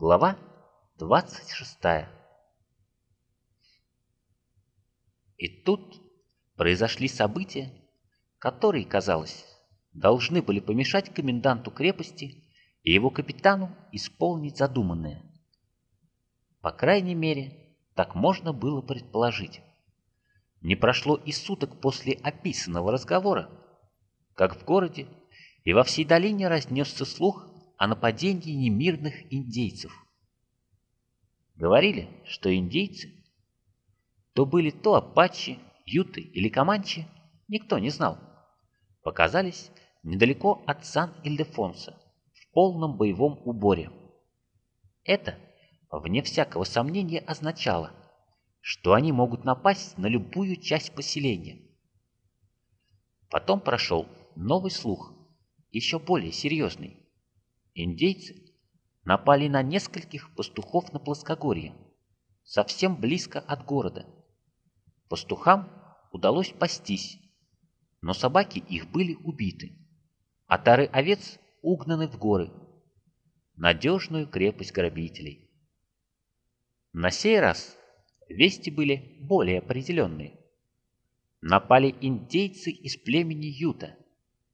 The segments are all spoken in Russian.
Глава 26 И тут произошли события, которые, казалось, должны были помешать коменданту крепости и его капитану исполнить задуманное. По крайней мере, так можно было предположить. Не прошло и суток после описанного разговора, как в городе и во всей долине разнесся слух о нападении немирных индейцев. Говорили, что индейцы то были то апачи, юты или команчи, никто не знал, показались недалеко от Сан-Ильдефонса в полном боевом уборе. Это, вне всякого сомнения, означало, что они могут напасть на любую часть поселения. Потом прошел новый слух, еще более серьезный. Индейцы напали на нескольких пастухов на плоскогорье, совсем близко от города. Пастухам удалось пастись, но собаки их были убиты, а тары овец угнаны в горы, надежную крепость грабителей. На сей раз вести были более определенные. Напали индейцы из племени Юта,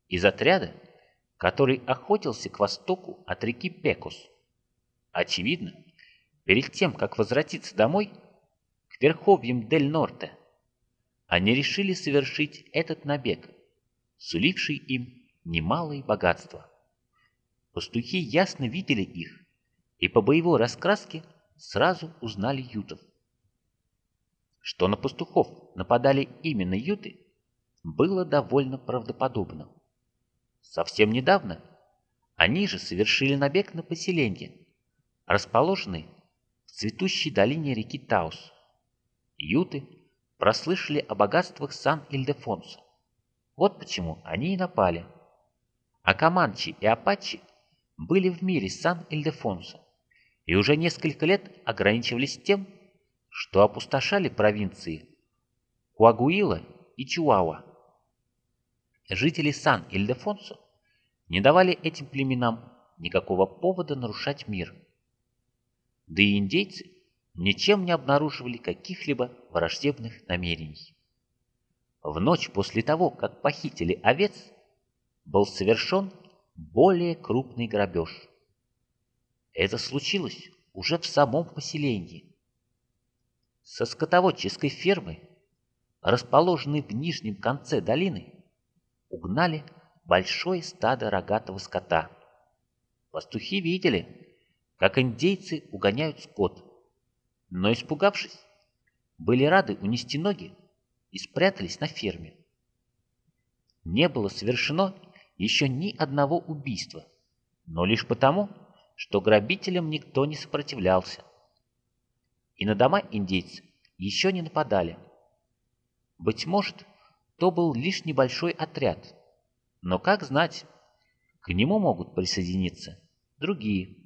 из отряда, который охотился к востоку от реки Пекус. Очевидно, перед тем, как возвратиться домой, к верховьям Дель-Норте, они решили совершить этот набег, суливший им немалые богатства. Пастухи ясно видели их и по боевой раскраске сразу узнали ютов. Что на пастухов нападали именно юты, было довольно правдоподобно. Совсем недавно они же совершили набег на поселение, расположенное в цветущей долине реки Таус. Юты прослышали о богатствах Сан-Ильдефонсо. Вот почему они и напали. А Команчи и Апачи были в мире Сан-Ильдефонсо и уже несколько лет ограничивались тем, что опустошали провинции Куагуила и Чуауа. Жители Сан-Ильдефонсо не давали этим племенам никакого повода нарушать мир. Да и индейцы ничем не обнаруживали каких-либо враждебных намерений. В ночь после того, как похитили овец, был совершен более крупный грабеж. Это случилось уже в самом поселении. Со скотоводческой фермы, расположенной в нижнем конце долины, угнали большое стадо рогатого скота. Пастухи видели, как индейцы угоняют скот, но, испугавшись, были рады унести ноги и спрятались на ферме. Не было совершено еще ни одного убийства, но лишь потому, что грабителям никто не сопротивлялся. И на дома индейцы еще не нападали. Быть может, то был лишь небольшой отряд, но как знать, к нему могут присоединиться другие,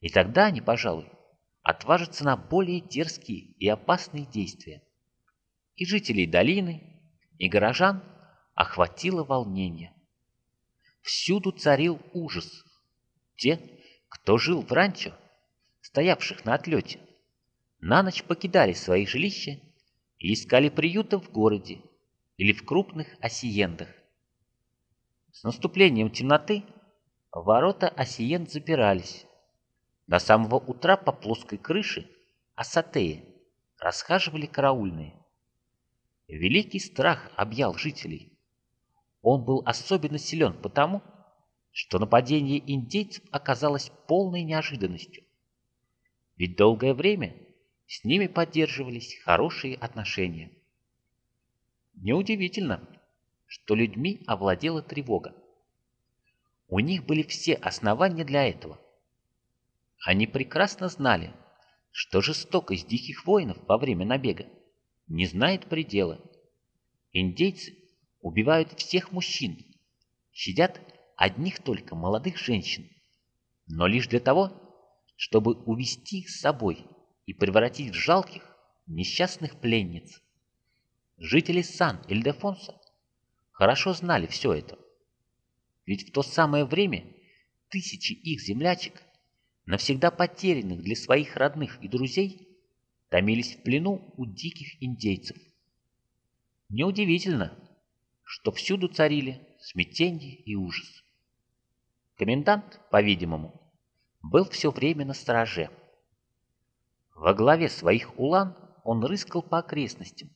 и тогда они, пожалуй, отважатся на более дерзкие и опасные действия. И жителей долины, и горожан охватило волнение. Всюду царил ужас. Те, кто жил в ранчо, стоявших на отлете, на ночь покидали свои жилища и искали приюта в городе или в крупных осиендах. С наступлением темноты ворота осиенд запирались. До самого утра по плоской крыше Асатеи расхаживали караульные. Великий страх объял жителей. Он был особенно силен потому, что нападение индейцев оказалось полной неожиданностью. Ведь долгое время с ними поддерживались хорошие отношения. Неудивительно, что людьми овладела тревога. У них были все основания для этого. Они прекрасно знали, что жестокость диких воинов во время набега не знает предела. Индейцы убивают всех мужчин, щадят одних только молодых женщин, но лишь для того, чтобы увести их с собой и превратить в жалких, несчастных пленниц. Жители Сан-Ильдефонса хорошо знали все это. Ведь в то самое время тысячи их землячек навсегда потерянных для своих родных и друзей, томились в плену у диких индейцев. Неудивительно, что всюду царили смятение и ужас. Комендант, по-видимому, был все время на стороже. Во главе своих улан он рыскал по окрестностям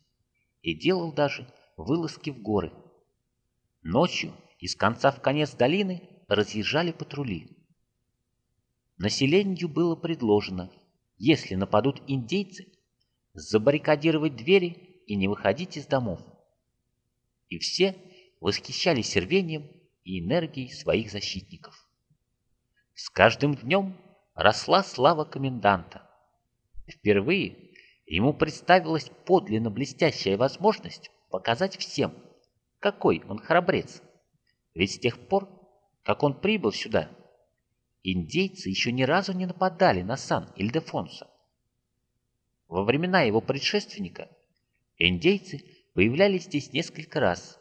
и делал даже вылазки в горы. Ночью из конца в конец долины разъезжали патрули. Населению было предложено, если нападут индейцы, забаррикадировать двери и не выходить из домов. И все восхищались рвением и энергией своих защитников. С каждым днем росла слава коменданта. Впервые ему представилась подлинно блестящая возможность показать всем, какой он храбрец. Ведь с тех пор, как он прибыл сюда, индейцы еще ни разу не нападали на Сан-Ильдефонсо. Во времена его предшественника индейцы появлялись здесь несколько раз,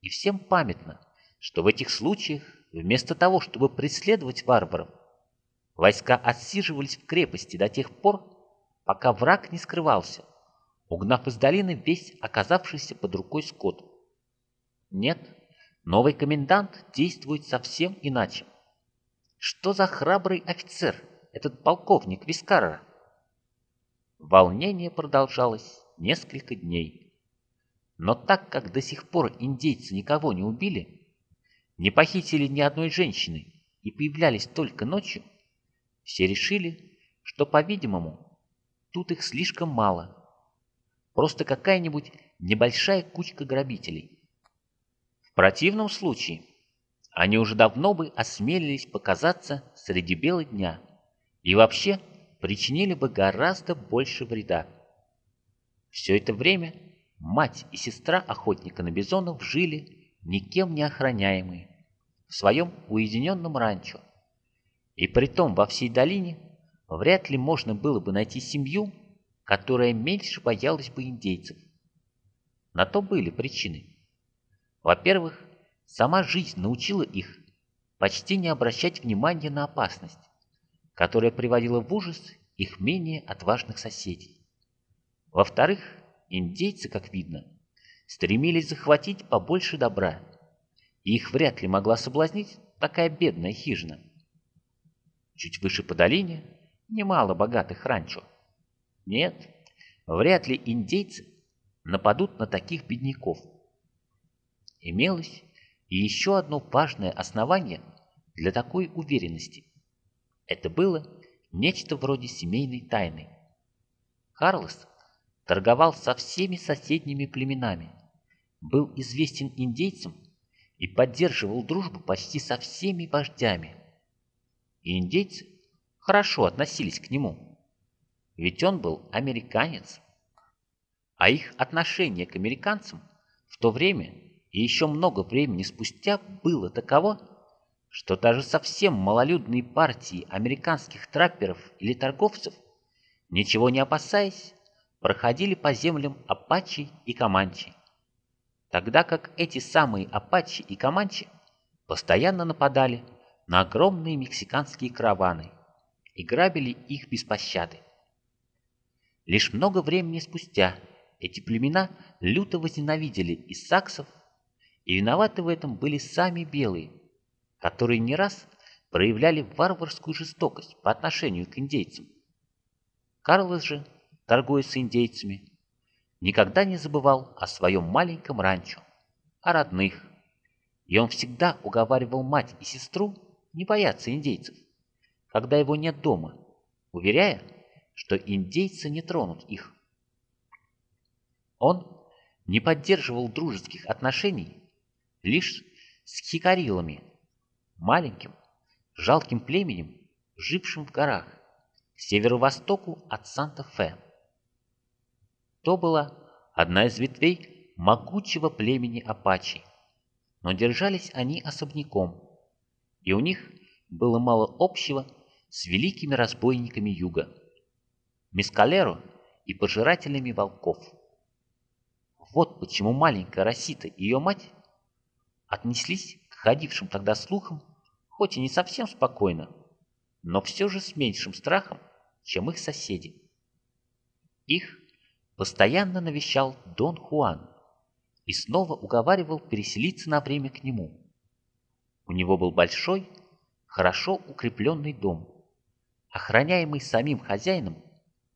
и всем памятно, что в этих случаях, вместо того, чтобы преследовать варваров, войска отсиживались в крепости до тех пор, пока враг не скрывался, угнав из долины весь оказавшийся под рукой скот. Нет, новый комендант действует совсем иначе. Что за храбрый офицер, этот полковник Вискарра? Волнение продолжалось несколько дней. Но так как до сих пор индейцы никого не убили, не похитили ни одной женщины и появлялись только ночью, все решили, что, по-видимому, тут их слишком мало. Просто какая-нибудь небольшая кучка грабителей. В противном случае они уже давно бы осмелились показаться среди бела дня и вообще причинили бы гораздо больше вреда. Все это время мать и сестра охотника на бизонов жили никем не охраняемые в своем уединенном ранчо. И притом во всей долине вряд ли можно было бы найти семью, которая меньше боялась бы индейцев. На то были причины. Во-первых, сама жизнь научила их почти не обращать внимания на опасность, которая приводила в ужас их менее отважных соседей. Во-вторых, индейцы, как видно, стремились захватить побольше добра, и их вряд ли могла соблазнить такая бедная хижина. Чуть выше по долине немало богатых ранчо. Нет, вряд ли индейцы нападут на таких бедняков. Имелось и еще одно важное основание для такой уверенности. Это было нечто вроде семейной тайны. Карлос торговал со всеми соседними племенами, был известен индейцам и поддерживал дружбу почти со всеми вождями. И индейцы хорошо относились к нему, ведь он был американец. А их отношение к американцам в то время и еще много времени спустя было таково, что даже совсем малолюдные партии американских трапперов или торговцев, ничего не опасаясь, проходили по землям Апачи и Команчи, тогда как эти самые Апачи и Команчи постоянно нападали на огромные мексиканские караваны и грабили их без пощады. Лишь много времени спустя эти племена люто возненавидели и саксов, и виноваты в этом были сами белые, которые не раз проявляли варварскую жестокость по отношению к индейцам. Карлос же торгуя с индейцами, никогда не забывал о своем маленьком ранчо, о родных, и он всегда уговаривал мать и сестру не бояться индейцев, когда его нет дома, уверяя, что индейцы не тронут их. Он не поддерживал дружеских отношений лишь с хикарилами, маленьким, жалким племенем, жившим в горах, к северо-востоку от Санта-Фе. То была одна из ветвей могучего племени Апачи, но держались они особняком, и у них было мало общего с великими разбойниками юга, Мискалеро и пожирателями волков. Вот почему маленькая Росита и ее мать отнеслись к ходившим тогда слухам, хоть и не совсем спокойно, но все же с меньшим страхом, чем их соседи. Их постоянно навещал Дон Хуан и снова уговаривал переселиться на время к нему. У него был большой, хорошо укрепленный дом, охраняемый самим хозяином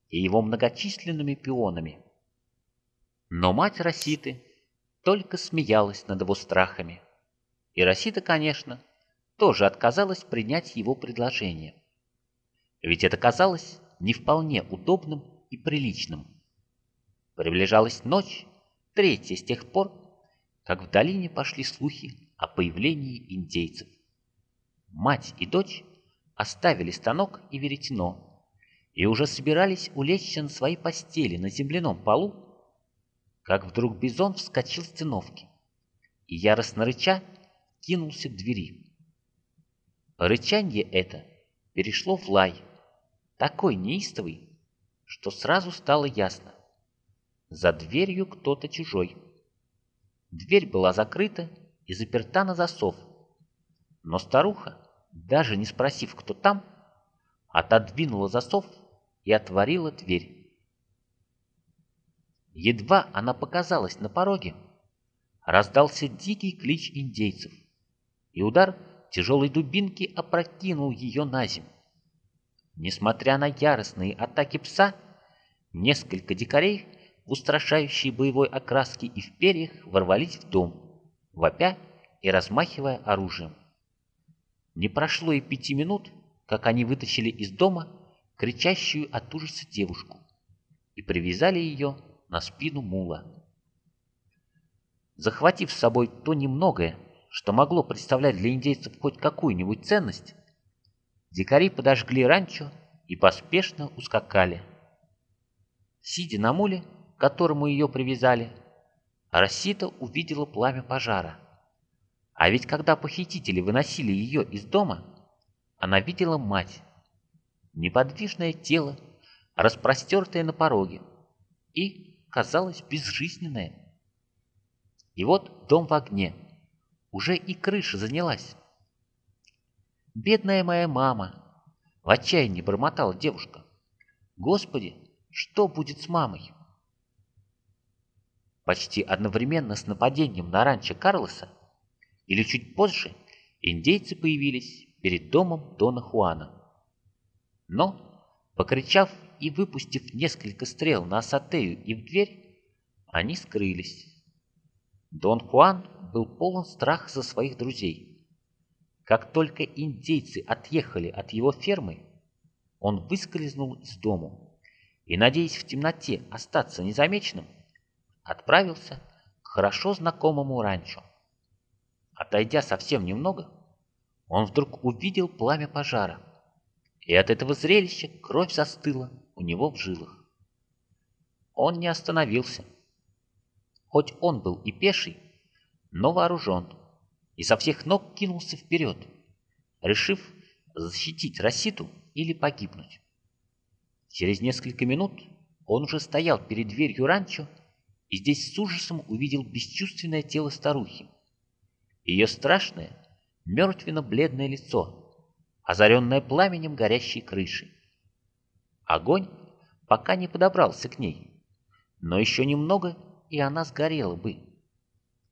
и его многочисленными пионами. Но мать Роситы только смеялась над его страхами. И Росита, конечно, тоже отказалась принять его предложение. Ведь это казалось не вполне удобным и приличным. Приближалась ночь, третья с тех пор, как в долине пошли слухи о появлении индейцев. Мать и дочь оставили станок и веретено и уже собирались улечься на свои постели на земляном полу, как вдруг Бизон вскочил с циновки и, яростно рыча, кинулся к двери. Рычанье это перешло в лай, такой неистовый, что сразу стало ясно. За дверью кто-то чужой. Дверь была закрыта и заперта на засов, но старуха, даже не спросив, кто там, отодвинула засов и отворила дверь. Едва она показалась на пороге, раздался дикий клич индейцев, и удар тяжелой дубинки опрокинул ее на землю. Несмотря на яростные атаки пса, несколько дикарей в устрашающей боевой окраске и в перьях ворвались в дом, вопя и размахивая оружием. Не прошло и пяти минут, как они вытащили из дома кричащую от ужаса девушку и привязали ее на спину мула. Захватив с собой то немногое, что могло представлять для индейцев хоть какую-нибудь ценность, дикари подожгли ранчо и поспешно ускакали. Сидя на муле, к которому ее привязали, Рассита увидела пламя пожара. А ведь когда похитители выносили ее из дома, она видела мать, неподвижное тело, распростертое на пороге, и казалось безжизненное. И вот дом в огне. Уже и крыша занялась. «Бедная моя мама!» — в отчаянии бормотала девушка. «Господи, что будет с мамой?» Почти одновременно с нападением на ранчо Карлоса, или чуть позже, индейцы появились перед домом Дона Хуана. Но, покричав и выпустив несколько стрел на Асатею и в дверь, они скрылись. Дон Хуан был полон страха за своих друзей. Как только индейцы отъехали от его фермы, он выскользнул из дому и, надеясь в темноте остаться незамеченным, отправился к хорошо знакомому ранчо. Отойдя совсем немного, он вдруг увидел пламя пожара, и от этого зрелища кровь застыла у него в жилах. Он не остановился. Хоть он был и пеший, но вооружен, и со всех ног кинулся вперед, решив защитить Расситу или погибнуть. Через несколько минут он уже стоял перед дверью ранчо и здесь с ужасом увидел бесчувственное тело старухи. Ее страшное, мертвенно-бледное лицо, озаренное пламенем горящей крыши. Огонь пока не подобрался к ней, но еще немного, и она сгорела бы.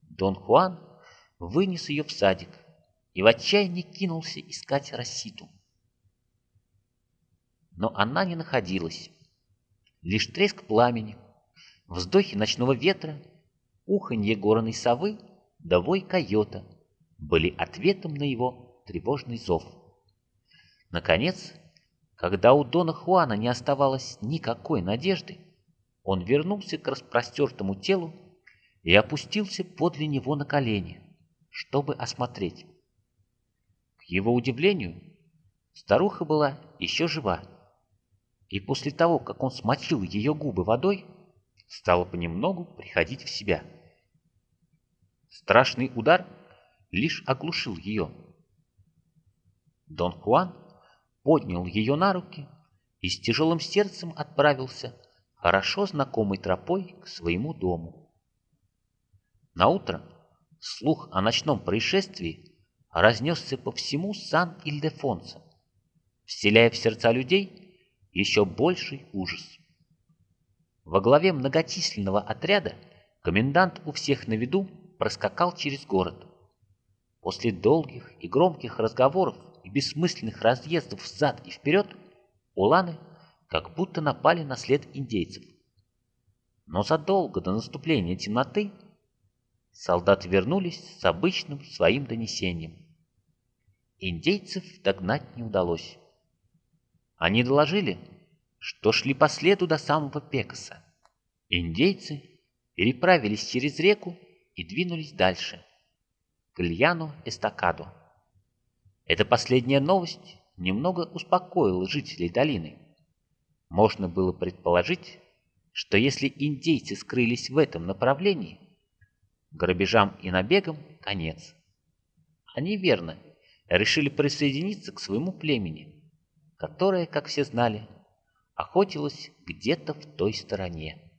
Дон Хуан вынес ее в садик и в отчаянии кинулся искать Расситу. Но она не находилась. Лишь треск пламени, вздохи ночного ветра, уханье горной совы да вой койота были ответом на его тревожный зов. Наконец, когда у Дона Хуана не оставалось никакой надежды, он вернулся к распростертому телу и опустился подле него на колени, чтобы осмотреть. К его удивлению, старуха была еще жива, и после того, как он смочил ее губы водой, стала понемногу приходить в себя. Страшный удар лишь оглушил ее. Дон Хуан поднял ее на руки и с тяжелым сердцем отправился хорошо знакомой тропой к своему дому. Наутро слух о ночном происшествии разнесся по всему Сан-Ильдефонсо. вселяя в сердца людей еще больший ужас. Во главе многочисленного отряда комендант у всех на виду проскакал через город. После долгих и громких разговоров и бессмысленных разъездов взад и вперед, уланы как будто напали на след индейцев. Но задолго до наступления темноты солдаты вернулись с обычным своим донесением. Индейцев догнать не удалось. Они доложили, что шли по следу до самого Пекаса. Индейцы переправились через реку и двинулись дальше, к Ильяну Эстакаду. Эта последняя новость немного успокоила жителей долины. Можно было предположить, что если индейцы скрылись в этом направлении, грабежам и набегам конец. Они верно решили присоединиться к своему племени, которое, как все знали, охотилось где-то в той стороне.